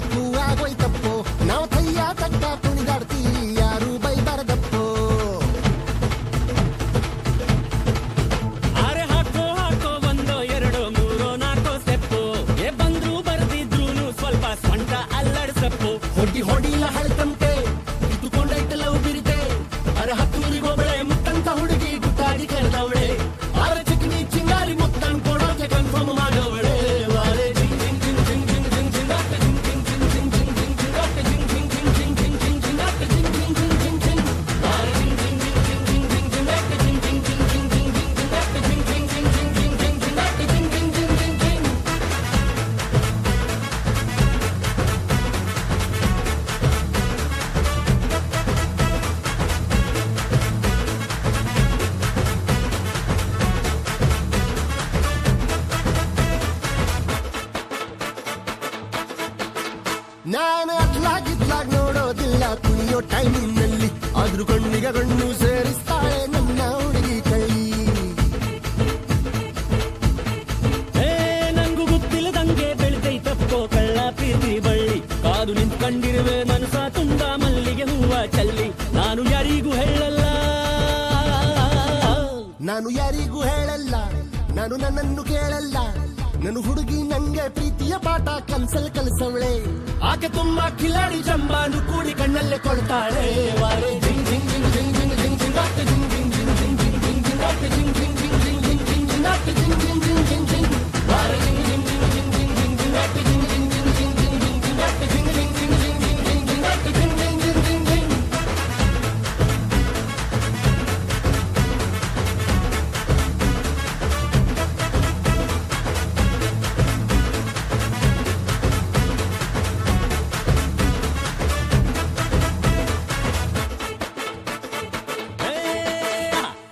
not cool. ನಾನು ಅತ್ಲಾಗಿತ್ಲಾಗ್ ನೋಡೋದಿಲ್ಲ ಕುಣಿಯೋ ಟೈಮಿನಲ್ಲಿ ಆದ್ರೂ ಕಣ್ಣಿಗೆ ಕಣ್ಣು ಸೇರಿಸ್ತಾಳೆ ನನ್ನ ಹುಡುಗಿ ಕೈ. ಏ ನಂಗೂ ಗೊತ್ತಿಲ್ಲದಂಗೆ ಬೆಳೆದೈತಪ್ಪೋ ಕಳ್ಳ ಪ್ರೀತಿ ಬಳ್ಳಿ. ಕಾದು ನಿಂತ್ಕೊಂಡಿರುವೆ ಮನಸ ತುಂಬ ಮಲ್ಲಿಗೆ ಹೂವ ಚಲ್ಲಿ. ನಾನು ಯಾರಿಗೂ ಹೇಳಲ್ಲ. ನಾನು ಯಾರಿಗೂ ಹೇಳಲ್ಲ ನಾನು ನನ್ನನ್ನು ಕೇಳಲ್ಲ. ನನ್ನ ಹುಡುಗಿ ನಂಗೆ ಪ್ರೀತಿಯ ಪಾಠ ಕನ್ಸಲ್ ಕಲಿಸವಳೆ. ಆಕೆ ತುಂಬಾ ಕಿಲಾಡಿ ಜಂಬಾನು ಕೂಡಿ ಕಣ್ಣಲ್ಲೇ ಕೊಡ್ತಾಳೆ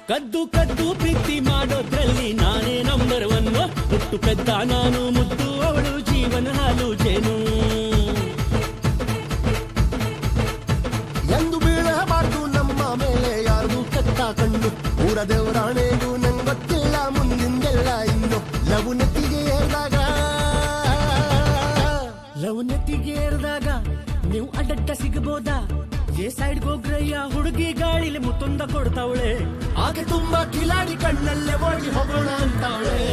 ಕದ್ದು ಕದ್ದು ಪ್ರೀತಿ ಮಾಡೋದ್ರಲ್ಲಿ ನಾನೇ ನಂಬರ್ ಒನ್ ಹುಟ್ಟು ಪೆದ್ದ ನಾನು, ಮುದ್ದು ಅವಳು ಜೀವನ ಹಾಲು ಜೇನು. ಎಂದು ಬೀಳಬಾರ್ದು ನಮ್ಮ ಮೇಲೆ ಯಾರು ಕತ್ತ ಕಣ್ಣು? ಊರ ದೇವರಾಣೆಗೂ ನಂಗೆ ಗೊತ್ತಿಲ್ಲ, ಮುಂದಿಂದೆಲ್ಲ ಇನ್ನು ಲವ್ ನೆತ್ತಿಗೆ ಏರ್ದಾಗ. ನೀವು ಅಡ್ಡಡ್ಡ ಸಿಗಬಹುದಾ ಏ ಸೈಡ್ ಗೋಗ್ರಯ್ಯ ಹುಡುಗಿ ಗಾಳಿಲಿ ಮುತ್ತೊಂದ ಕೊಡ್ತಾವಳೆ. ಆಗ ತುಂಬಾ ಕಿಲಾಡಿ ಕಣ್ಣಲ್ಲೇ ಓಡಿ ಹೋಗೋಣ ಅಂತವಳೆ